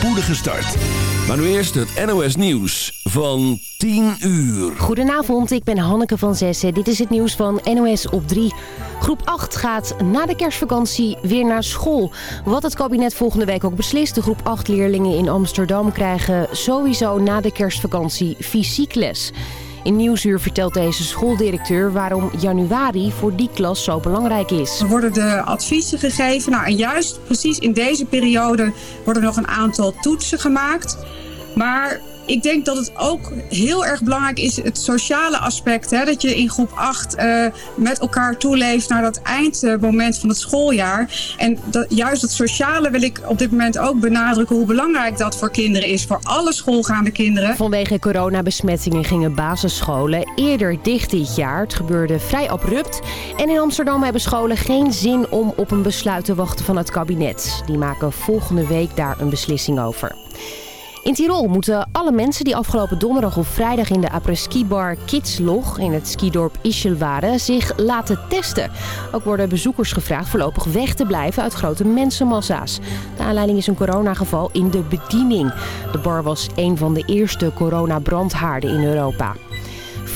spoedige start. Maar nu eerst het NOS Nieuws van 10 uur. Goedenavond, ik ben Hanneke van Zessen. Dit is het nieuws van NOS op 3. Groep 8 gaat na de kerstvakantie weer naar school. Wat het kabinet volgende week ook beslist. De groep 8 leerlingen in Amsterdam krijgen sowieso na de kerstvakantie fysiek les. In Nieuwsuur vertelt deze schooldirecteur waarom januari voor die klas zo belangrijk is. Er worden de adviezen gegeven. Nou, en juist precies in deze periode worden nog een aantal toetsen gemaakt. Maar ik denk dat het ook heel erg belangrijk is, het sociale aspect. Hè, dat je in groep 8 uh, met elkaar toeleeft naar dat eindmoment van het schooljaar. En dat, juist dat sociale wil ik op dit moment ook benadrukken hoe belangrijk dat voor kinderen is. Voor alle schoolgaande kinderen. Vanwege coronabesmettingen gingen basisscholen eerder dicht dit jaar. Het gebeurde vrij abrupt. En in Amsterdam hebben scholen geen zin om op een besluit te wachten van het kabinet. Die maken volgende week daar een beslissing over. In Tirol moeten alle mensen die afgelopen donderdag of vrijdag in de après-ski-bar Kidslog in het skidorp Ischel waren, zich laten testen. Ook worden bezoekers gevraagd voorlopig weg te blijven uit grote mensenmassa's. De aanleiding is een coronageval in de bediening. De bar was een van de eerste coronabrandhaarden in Europa.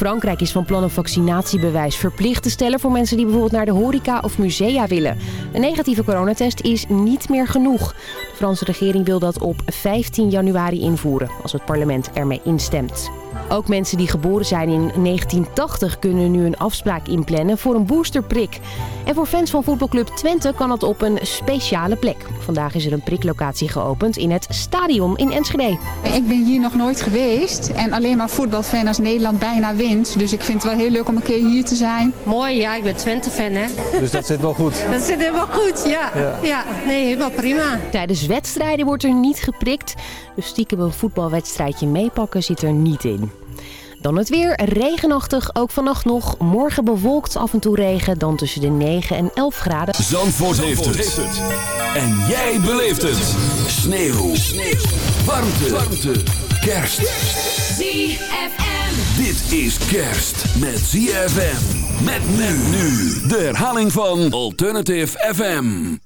Frankrijk is van plan een vaccinatiebewijs verplicht te stellen voor mensen die bijvoorbeeld naar de horeca of musea willen. Een negatieve coronatest is niet meer genoeg. De Franse regering wil dat op 15 januari invoeren, als het parlement ermee instemt. Ook mensen die geboren zijn in 1980 kunnen nu een afspraak inplannen voor een boosterprik. En voor fans van voetbalclub Twente kan het op een speciale plek. Vandaag is er een priklocatie geopend in het stadion in Enschede. Ik ben hier nog nooit geweest en alleen maar voetbalfan als Nederland bijna wint. Dus ik vind het wel heel leuk om een keer hier te zijn. Mooi, ja, ik ben Twente-fan hè. Dus dat zit wel goed? Dat zit helemaal goed, ja. Ja, ja nee, helemaal prima. Tijdens wedstrijden wordt er niet geprikt. Dus stiekem een voetbalwedstrijdje meepakken zit er niet in. Dan het weer, regenachtig, ook vannacht nog. Morgen bewolkt, af en toe regen, dan tussen de 9 en 11 graden. Zandvoort, heeft, het. En jij beleeft het. Sneeuw. Sneeuw. Warmte. Warmte. Kerst. ZFM. Dit is kerst met ZFM. Met men nu. De herhaling van Alternative FM.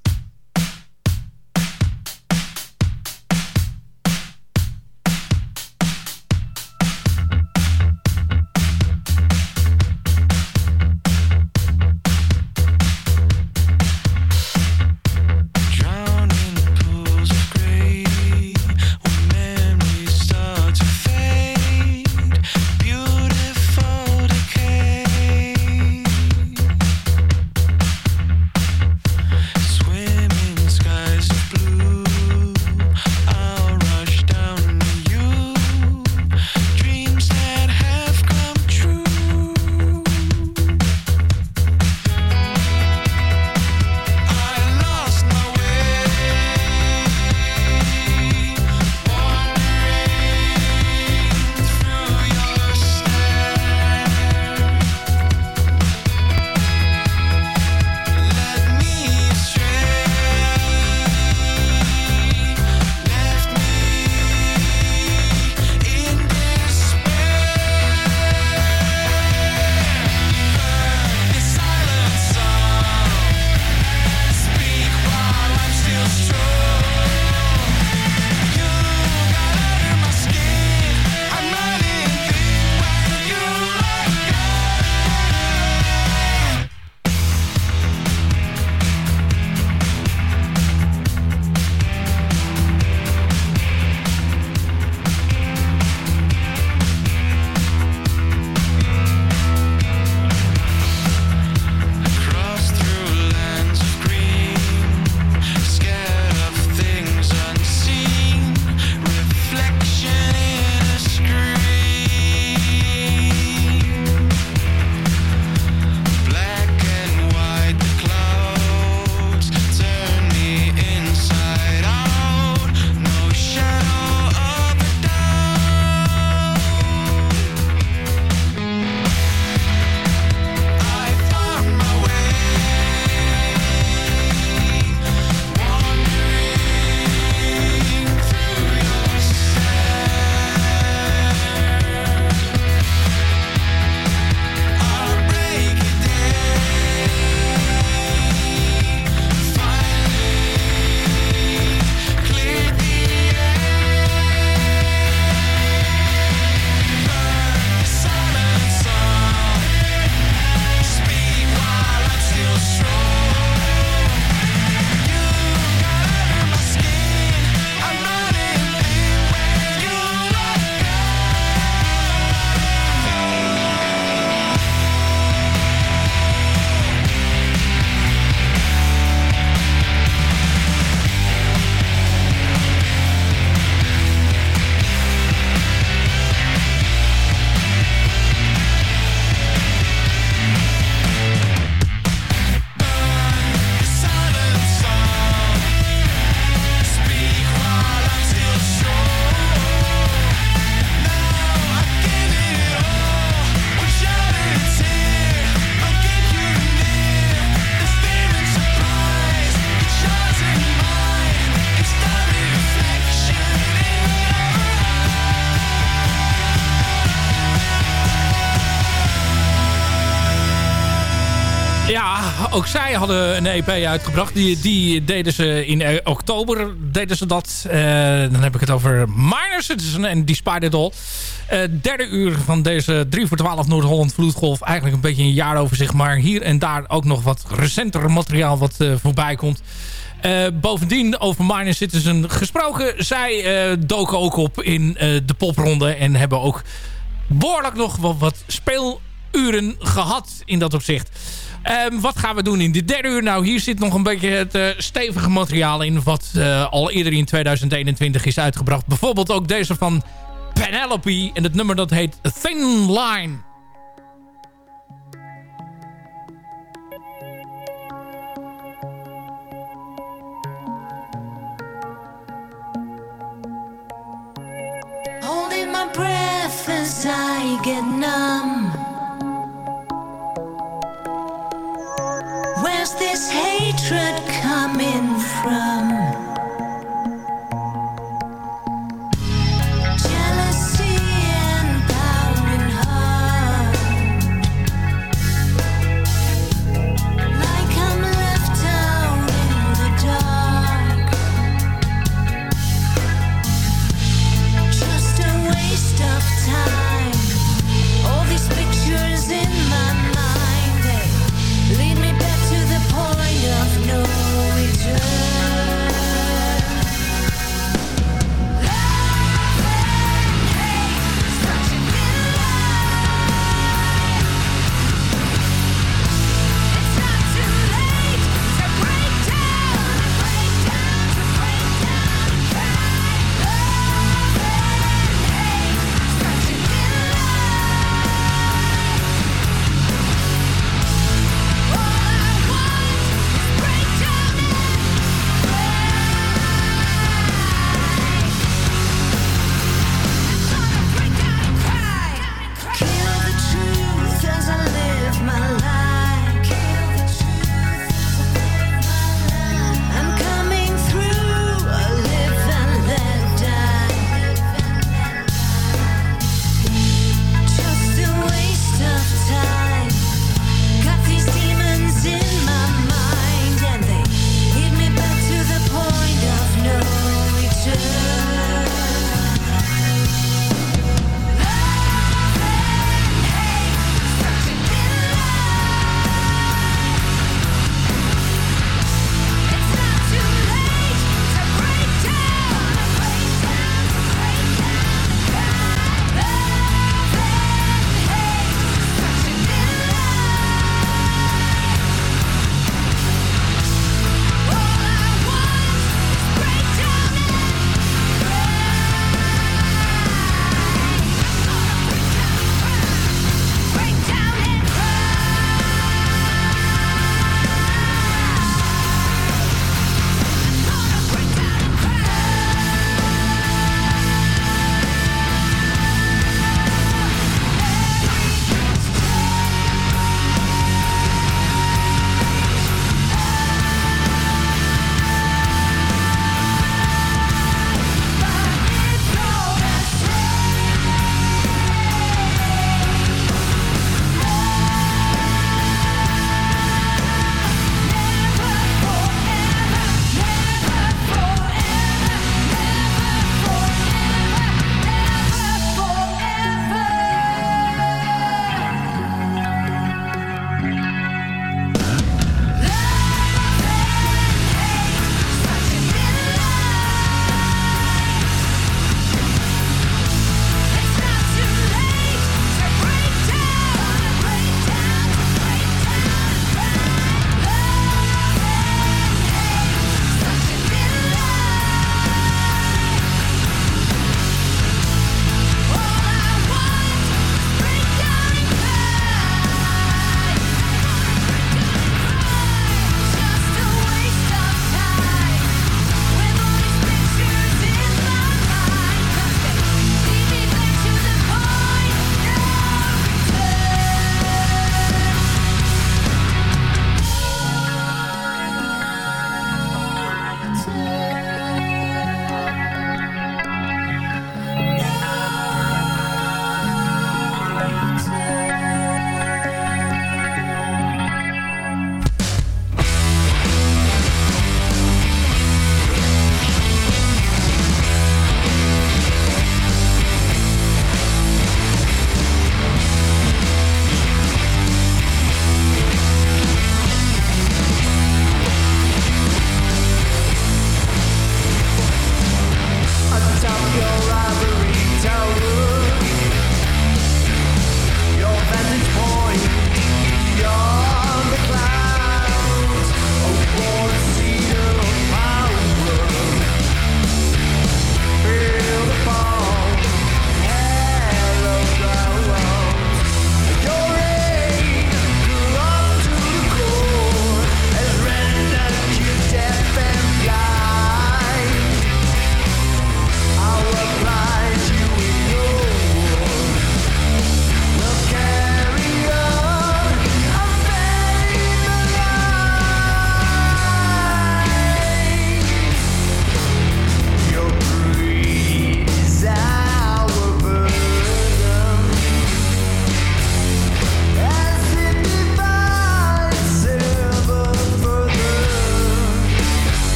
Ook zij hadden een EP uitgebracht. Die, die deden ze in oktober. Deden ze dat. dan heb ik het over Minor Citizen en die Spider Doll. derde uur van deze 3 voor 12 Noord-Holland Vloedgolf. Eigenlijk een beetje een jaar over zich. Maar hier en daar ook nog wat recenter materiaal wat voorbij komt. bovendien over Minor Citizen gesproken. Zij doken ook op in de popronde. En hebben ook behoorlijk nog wat speeluren gehad in dat opzicht. Um, wat gaan we doen in dit derde uur? Nou, hier zit nog een beetje het uh, stevige materiaal in... wat uh, al eerder in 2021 is uitgebracht. Bijvoorbeeld ook deze van Penelope. En het nummer dat heet Thin Line. Holding my breath as I get numb Where's this hatred coming from?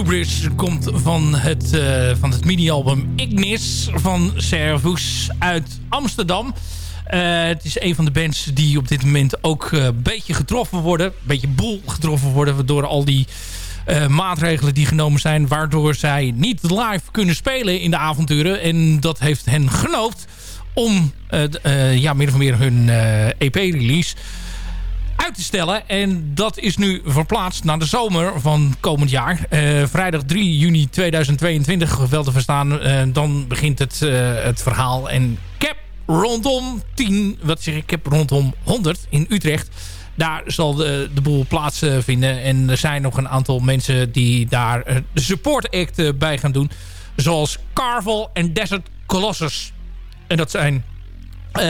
Hubris komt van het, uh, van het mini-album Ignis van Servus uit Amsterdam. Uh, het is een van de bands die op dit moment ook een beetje getroffen worden. Een beetje boel getroffen worden door al die maatregelen die genomen zijn. Waardoor zij niet live kunnen spelen in de avonturen. En dat heeft hen genoopt om ja, meer of meer hun EP-release uit te stellen. En dat is nu verplaatst naar de zomer van komend jaar. Uh, vrijdag 3 juni 2022 wel te verstaan. Uh, dan begint het, uh, het verhaal. En cap rondom 10, wat zeg ik, cap rondom 100 in Utrecht. Daar zal de, de boel plaatsvinden. En er zijn nog een aantal mensen die daar de support act bij gaan doen. Zoals Carvel en Desert Colossus. En dat zijn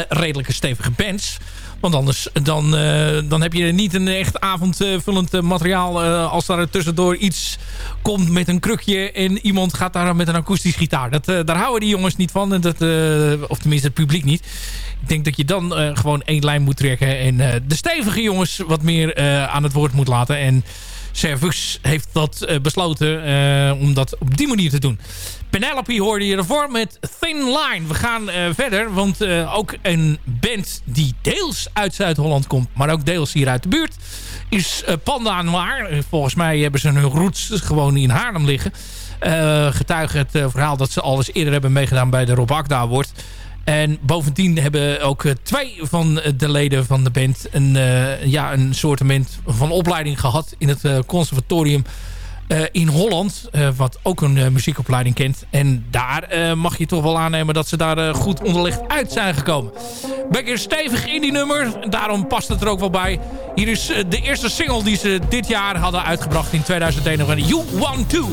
redelijke stevige bands. Want anders dan, uh, dan heb je niet een echt avondvullend uh, materiaal... Als daar tussendoor iets komt met een krukje... en iemand gaat daar met een akoestisch gitaar. Dat, daar houden die jongens niet van. En dat, of tenminste het publiek niet. Ik denk dat je dan gewoon één lijn moet trekken... en de stevige jongens wat meer aan het woord moet laten. En Servus heeft dat besloten om dat op die manier te doen. Penelope hoorde je ervoor met Thin Line. We gaan uh, verder, want ook een band die deels uit Zuid-Holland komt... maar ook deels hier uit de buurt... is uh, Panda Noir. Volgens mij hebben ze hun roots gewoon in Haarlem liggen. getuige het verhaal dat ze al eerder hebben meegedaan... bij de Rob Akda wordt. En bovendien hebben ook twee van de leden van de band... een, ja, een soortement van opleiding gehad in het conservatorium uh, in Holland. Uh, wat ook een uh, muziekopleiding kent. En daar mag je toch wel aannemen dat ze daar goed onderlegd uit zijn gekomen. Ben stevig in die nummer. Daarom past het er ook wel bij. Hier is de eerste single die ze dit jaar hadden uitgebracht in 2021. You Want To.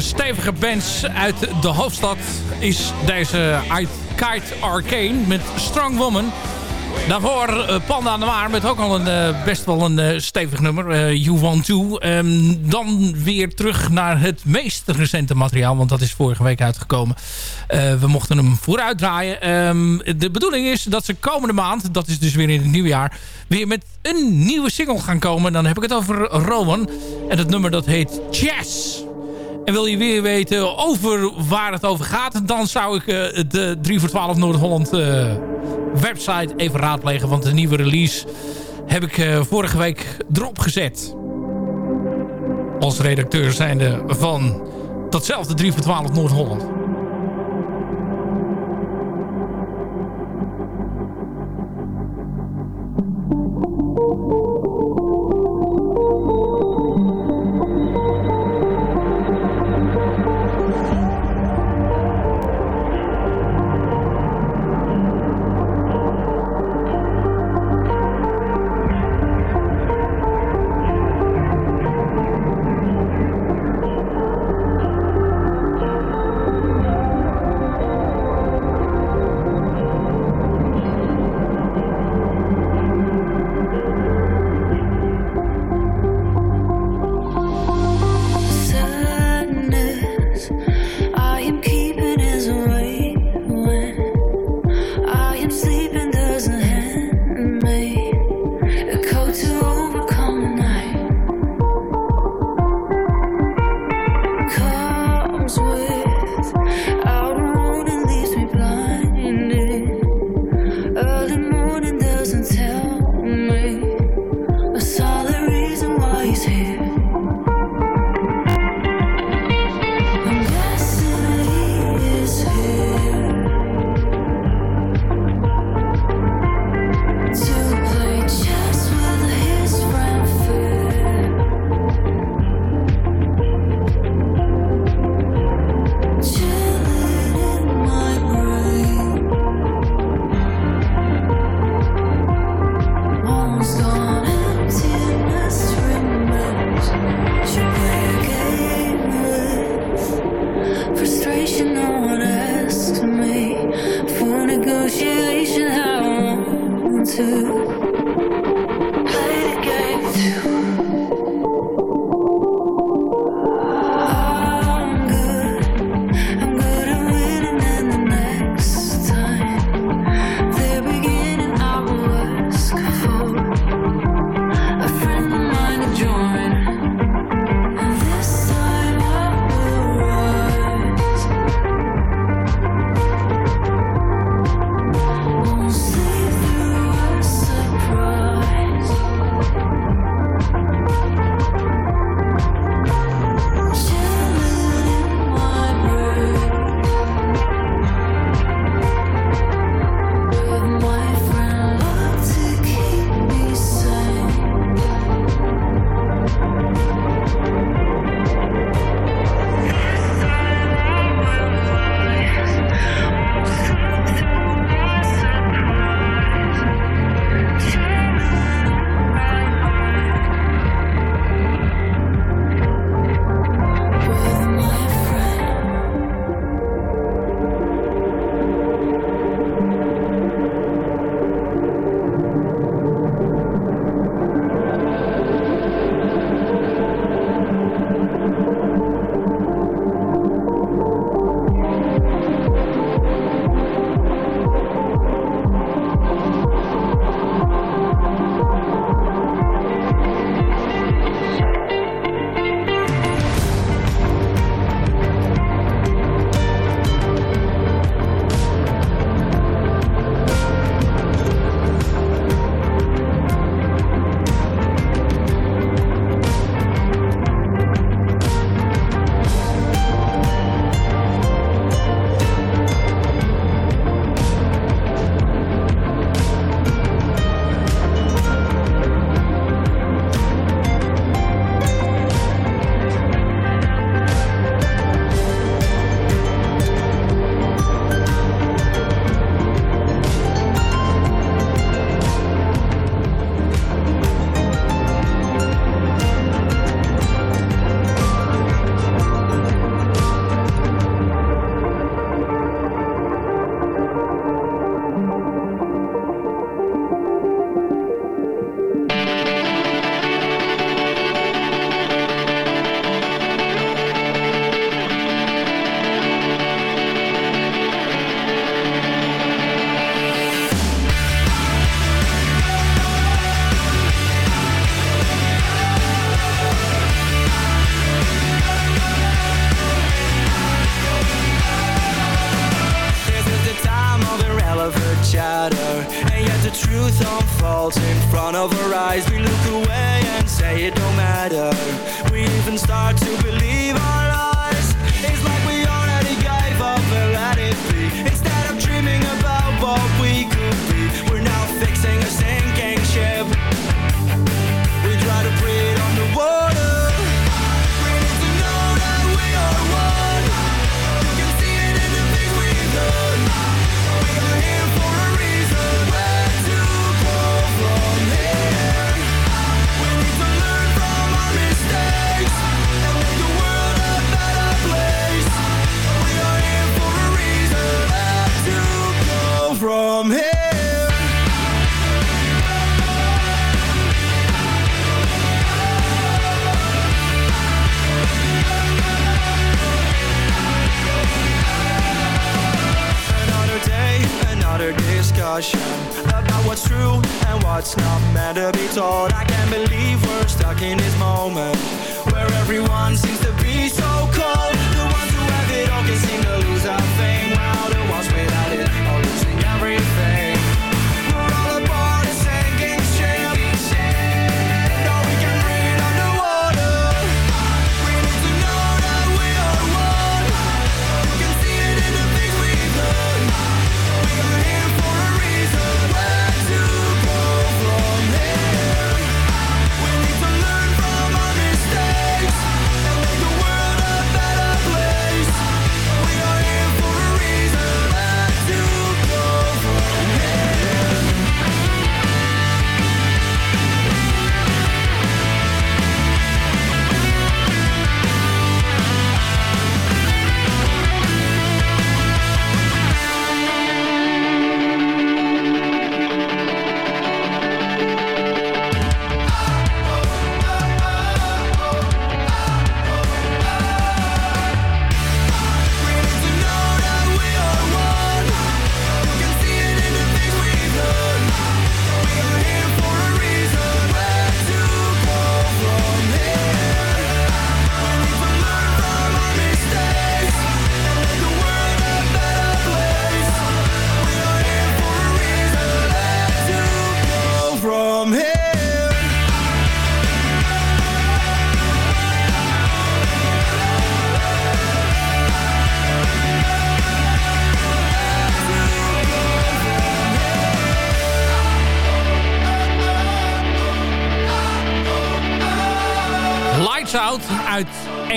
Stevige bands uit de hoofdstad is deze Kite Arcane met Strong Woman. Daarvoor eh, Panda aan de Maar met ook al een, eh, best wel een eh, stevig nummer. you Want To. Ehm, dan weer terug naar het meest recente materiaal. Want dat is vorige week uitgekomen. We mochten hem vooruit draaien. Ehm, de bedoeling is dat ze komende maand, dat is dus weer in het nieuwjaar... weer met een nieuwe single gaan komen. Dan heb ik het over Rowan. En het nummer dat heet Chess. En wil je weer weten over waar het over gaat... dan zou ik eh, de 3 voor 12 Noord-Holland eh, website even raadplegen. Want de nieuwe release heb ik eh, vorige week erop gezet. Als redacteur zijnde van datzelfde 3 voor 12 Noord-Holland.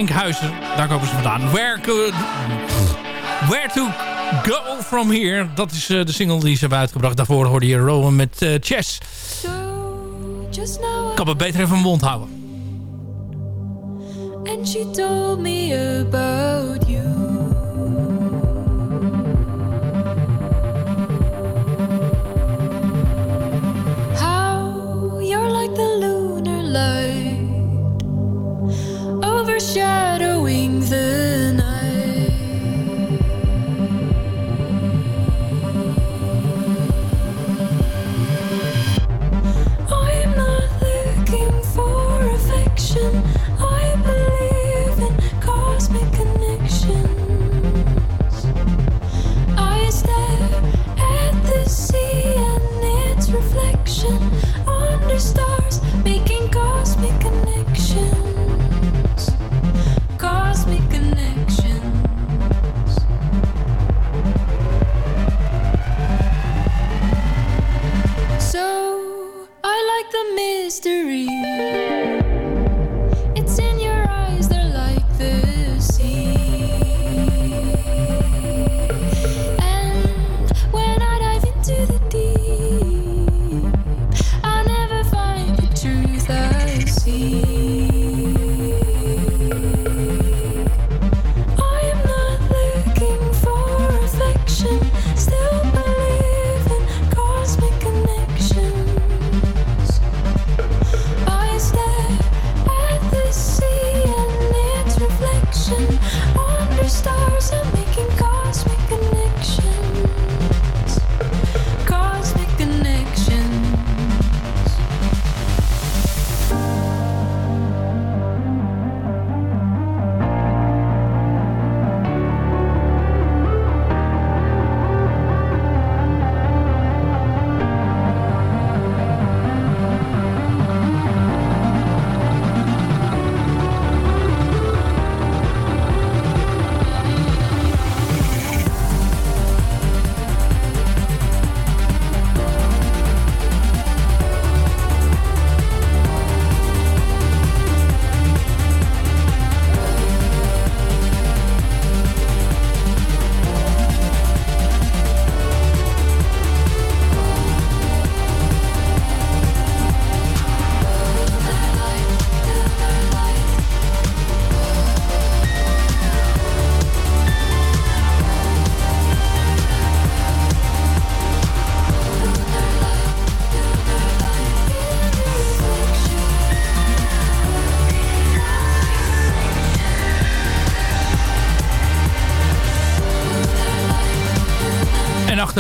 Enkhuizen. Daar komen ze vandaan. Where, could, where to go from here. Dat is uh, de single die ze hebben uitgebracht. Daarvoor hoorde je Rowan met uh, Chess. Ik kan me beter even mijn mond houden. And she told me about mystery.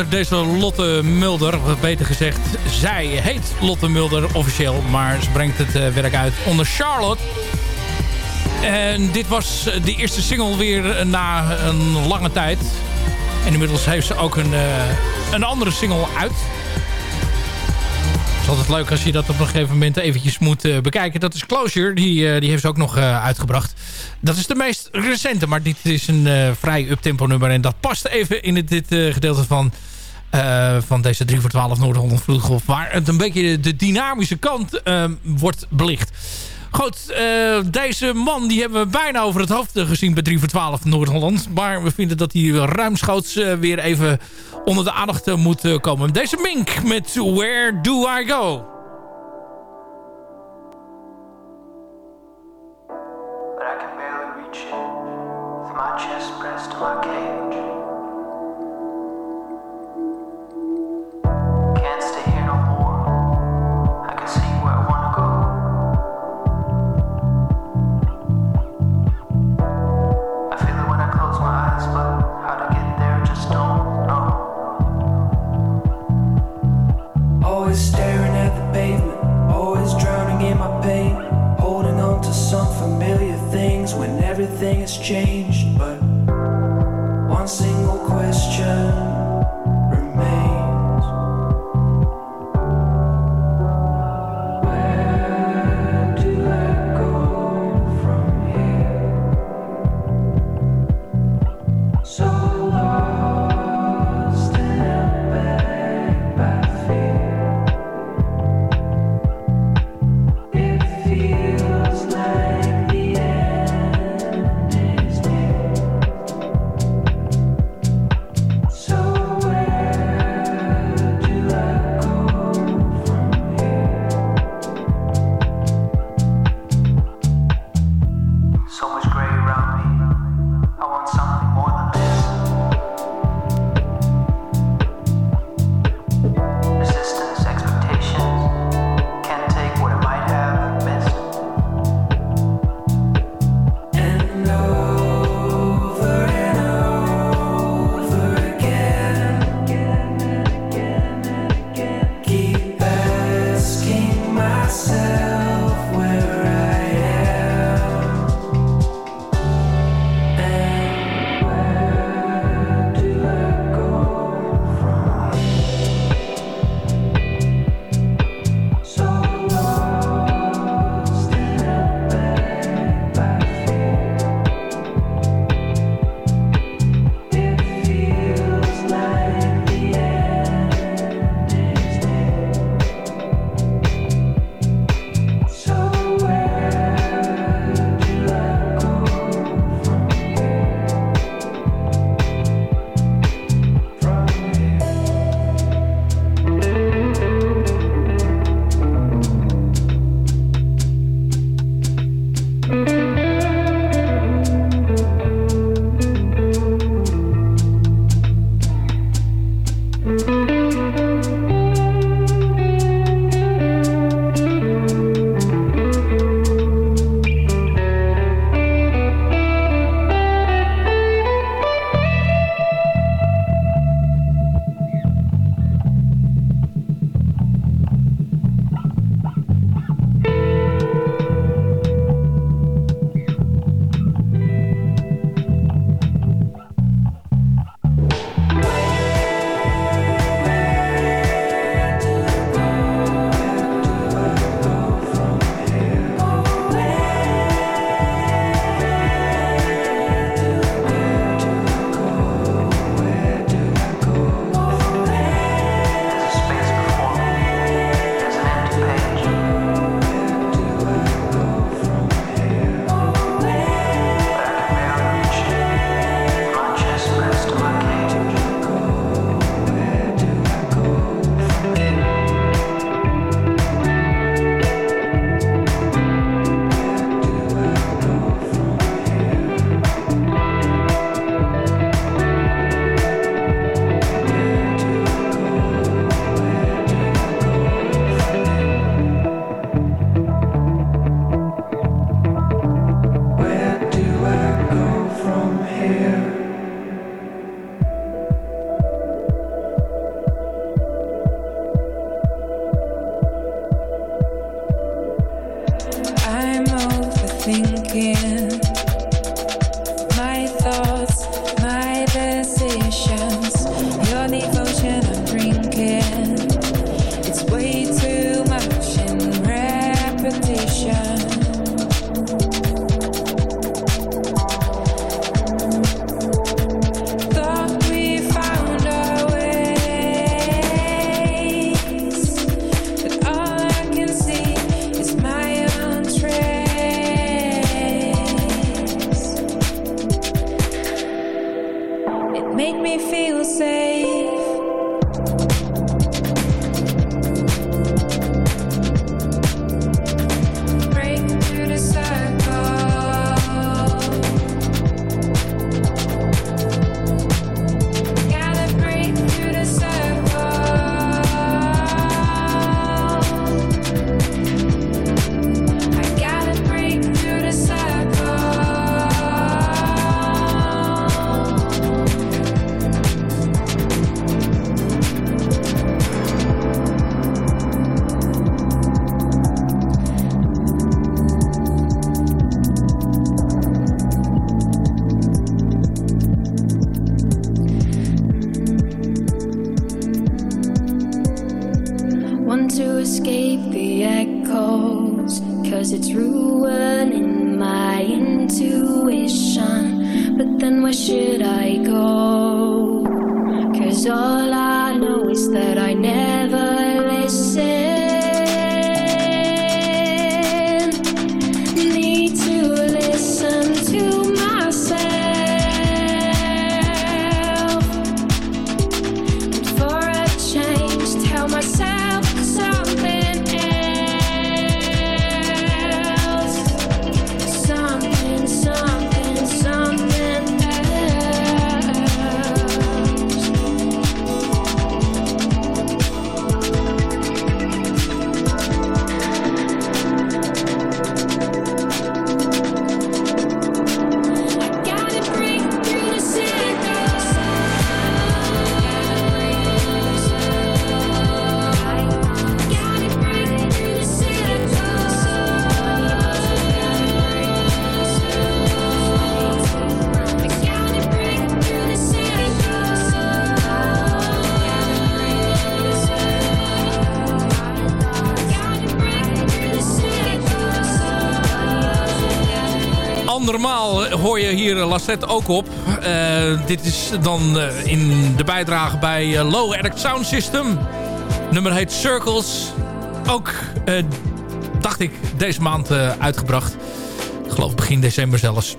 Deze Lotte Mulder, beter gezegd, zij heet Lotte Mulder officieel. Maar ze brengt het eh, werk uit onder Charlotte. En dit was de eerste single weer na een lange tijd. En inmiddels heeft ze ook een, eh, een andere single uit. Altijd leuk als je dat op een gegeven moment eventjes moet eh, bekijken. Dat is Closure, die, eh, die heeft ze ook nog eh, uitgebracht. Dat is de meest recente, maar dit is een vrij uptempo nummer. En dat past even in dit gedeelte van, van deze 3 voor 12 Noord-Holland. Waar het een beetje de dynamische kant wordt belicht. Goed, eh, deze man die hebben we bijna over het hoofd eh, gezien bij 3 voor 12 Noord-Holland. Maar we vinden dat hij ruimschoots eh, weer even onder de aandacht moet komen. Deze Mink met Where Do I Go? but I can barely reach it with my chest pressed to my. Make me feel safe. Lassette ook op. Uh, dit is dan uh, in de bijdrage bij Low Erect Sound System. nummer heet Circles. Ook, dacht ik, deze maand uitgebracht. Ik geloof begin december zelfs.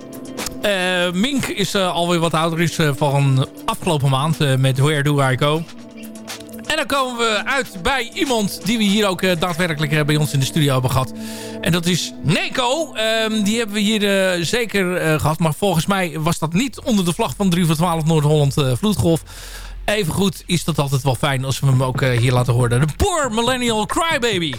Mink is alweer wat ouder is van afgelopen maand met Where Do I Go. Dan komen we uit bij iemand die we hier ook uh, daadwerkelijk uh, bij ons in de studio hebben gehad. En dat is Neko. Um, die hebben we hier uh, zeker gehad. Maar volgens mij was dat niet onder de vlag van 3 voor 12 Noord-Holland Vloedgolf. Even goed is dat altijd wel fijn als we hem ook hier laten horen. De Poor Millennial Crybaby.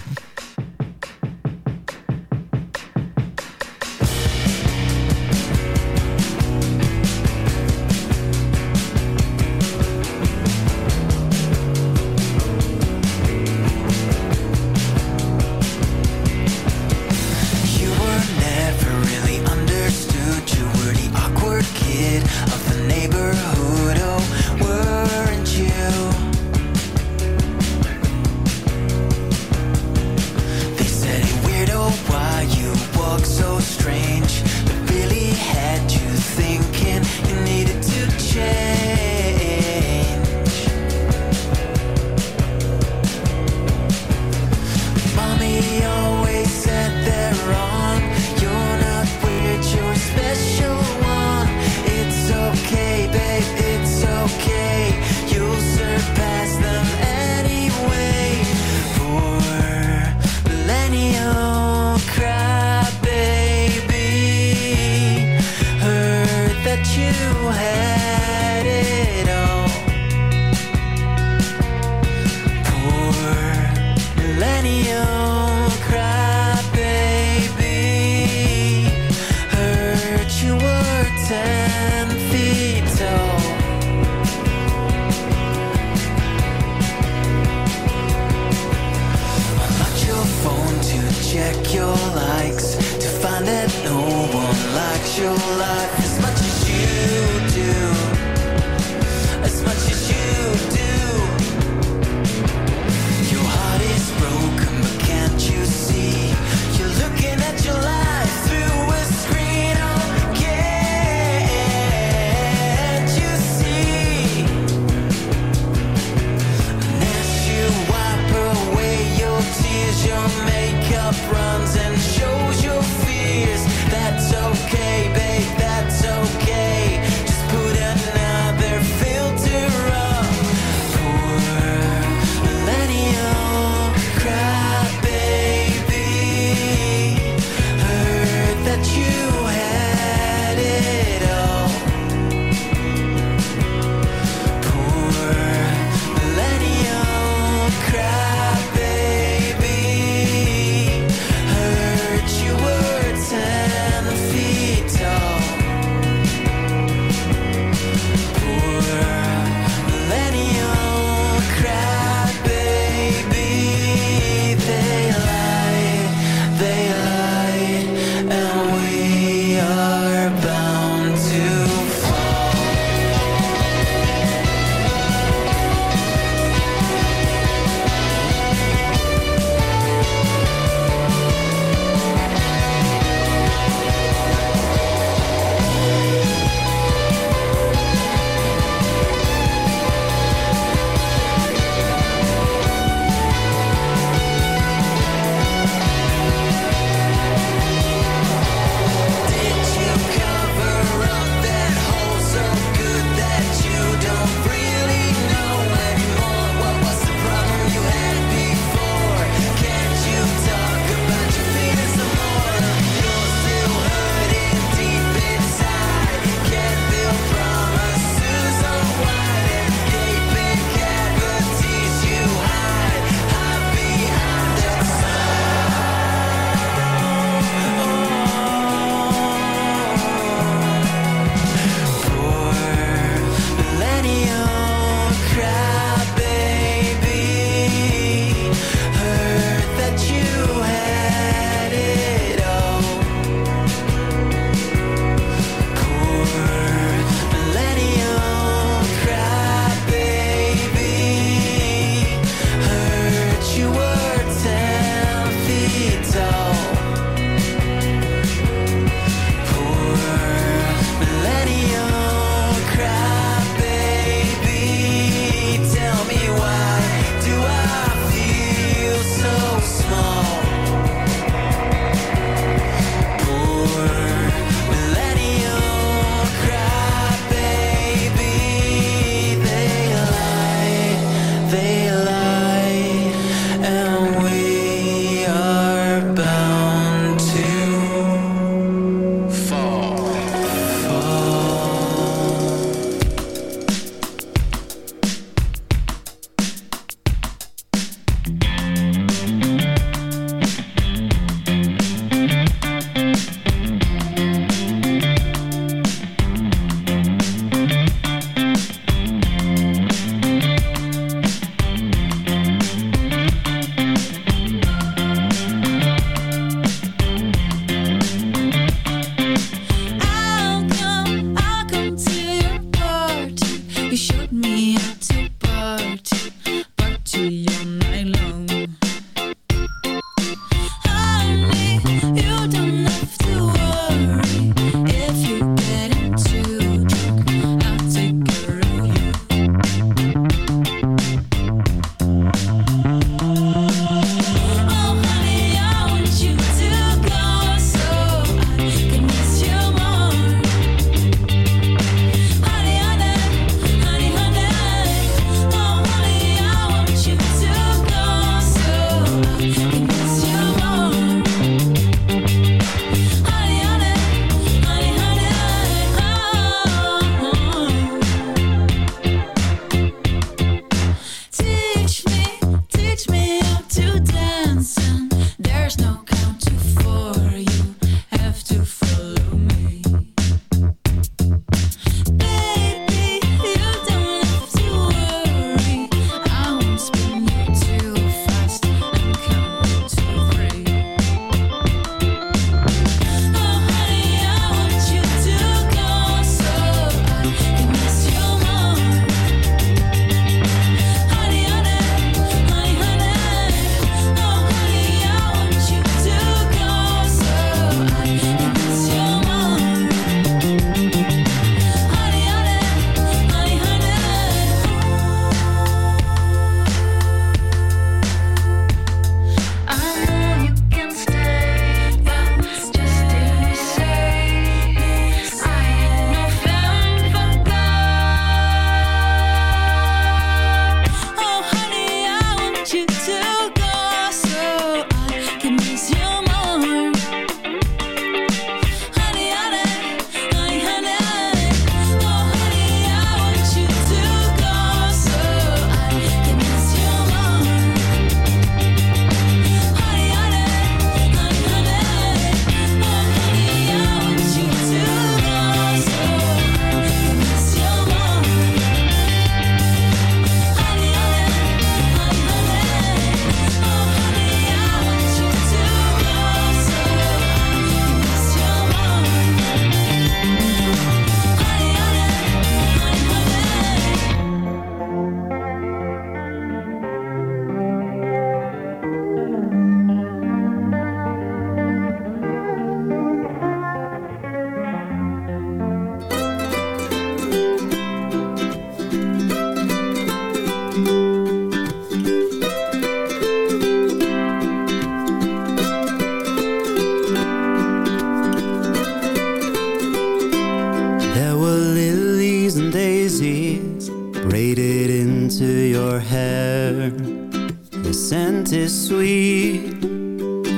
Daisies braided into your hair. The scent is sweet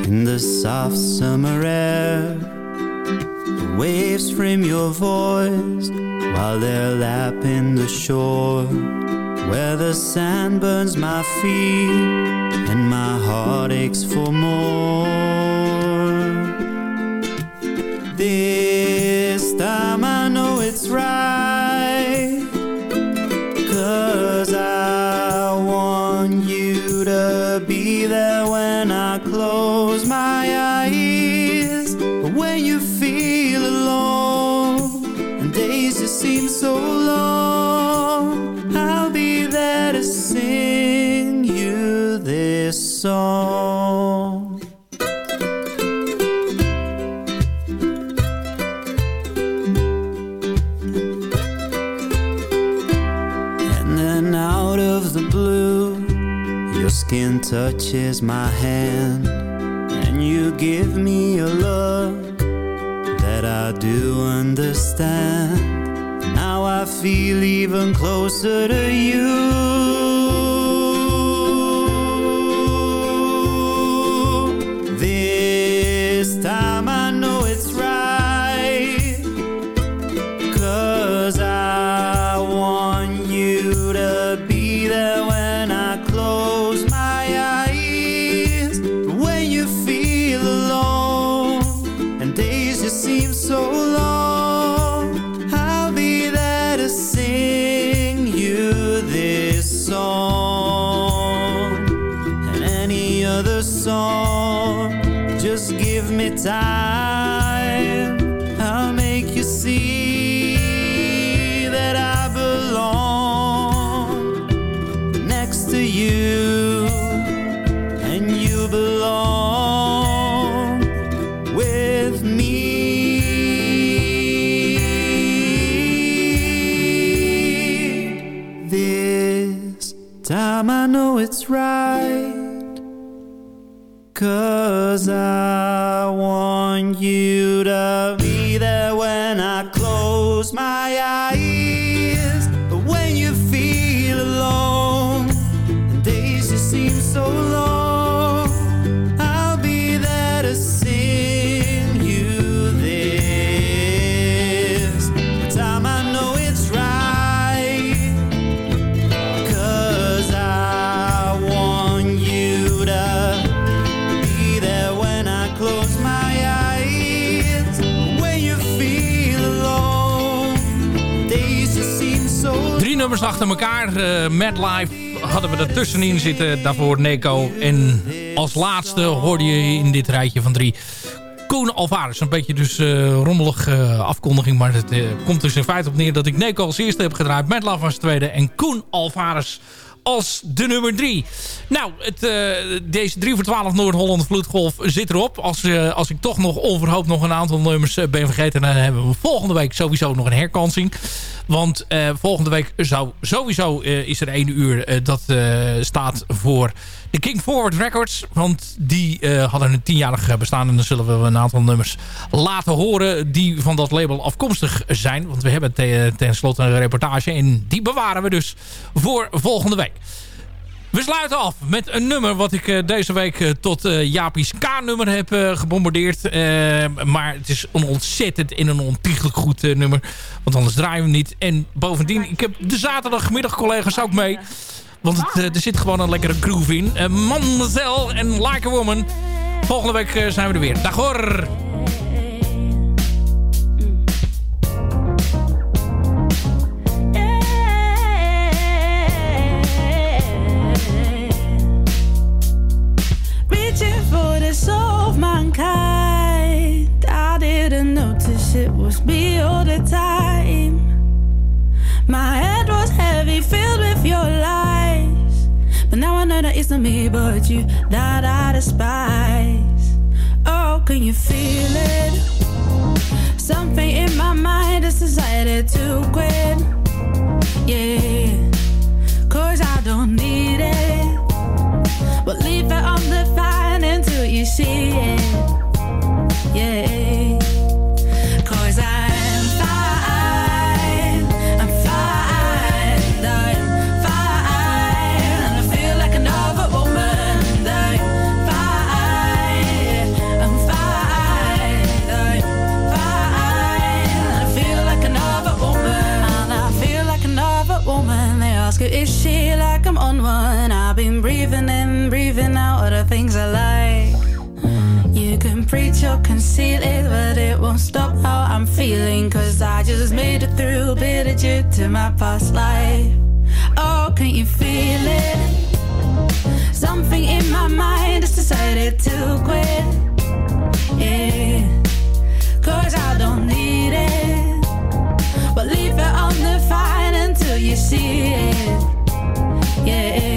in the soft summer air. The waves frame your voice while they're lapping the shore. Where the sand burns my feet and my heart aches for more. My hand, and you give me a look that I do understand. Now I feel even closer to you. Any other song. Just give me time. I'll make you see was out. Achter elkaar. Uh, Mad Life hadden we er tussenin zitten. Daarvoor Neko. En als laatste hoorde je in dit rijtje van drie... Koen Alvarez. Een beetje dus uh, rommelig uh, afkondiging. Maar het komt dus in feite op neer dat ik Neko als eerste heb gedraaid. Mad Life als tweede. En Koen Alvarez als de nummer drie. Nou, het, deze 3 voor 12 Noord-Holland Vloedgolf zit erop. Als, als ik toch nog onverhoopt nog een aantal nummers ben vergeten... dan hebben we volgende week sowieso nog een herkansing. Want volgende week zou sowieso is er één uur dat staat voor de King Forward Records. Want die hadden een tienjarig bestaan. En dan zullen we een aantal nummers laten horen die van dat label afkomstig zijn. Want we hebben te, tenslotte een reportage. En die bewaren we dus voor volgende week. We sluiten af met een nummer wat ik uh, deze week uh, tot uh, Jaapie's K-nummer heb gebombardeerd. maar het is een ontzettend en een ontiegelijk goed nummer. Want anders draaien we niet. En bovendien, ik heb de zaterdagmiddag collega's ook mee. Want het, er zit gewoon een lekkere groove in. Uh, Mademoiselle en Like a Woman. Volgende week zijn we er weer. Dag hoor! Time. My head was heavy, filled with your lies. But now I know that it's not me, but you that I despise. Oh, can you feel it? Something in my mind has decided to quit. Yeah, cause I don't need it. But leave it undefined until you see it. Yeah. Woman. I've been breathing in, breathing out all the things I like. You can preach or conceal it, but it won't stop how I'm feeling. Cause I just made it through, bit of due to my past life. Oh, can you feel it? Something in my mind has decided to quit. Yeah, cause I don't need it. But leave it on the fine until you see it. Yeah,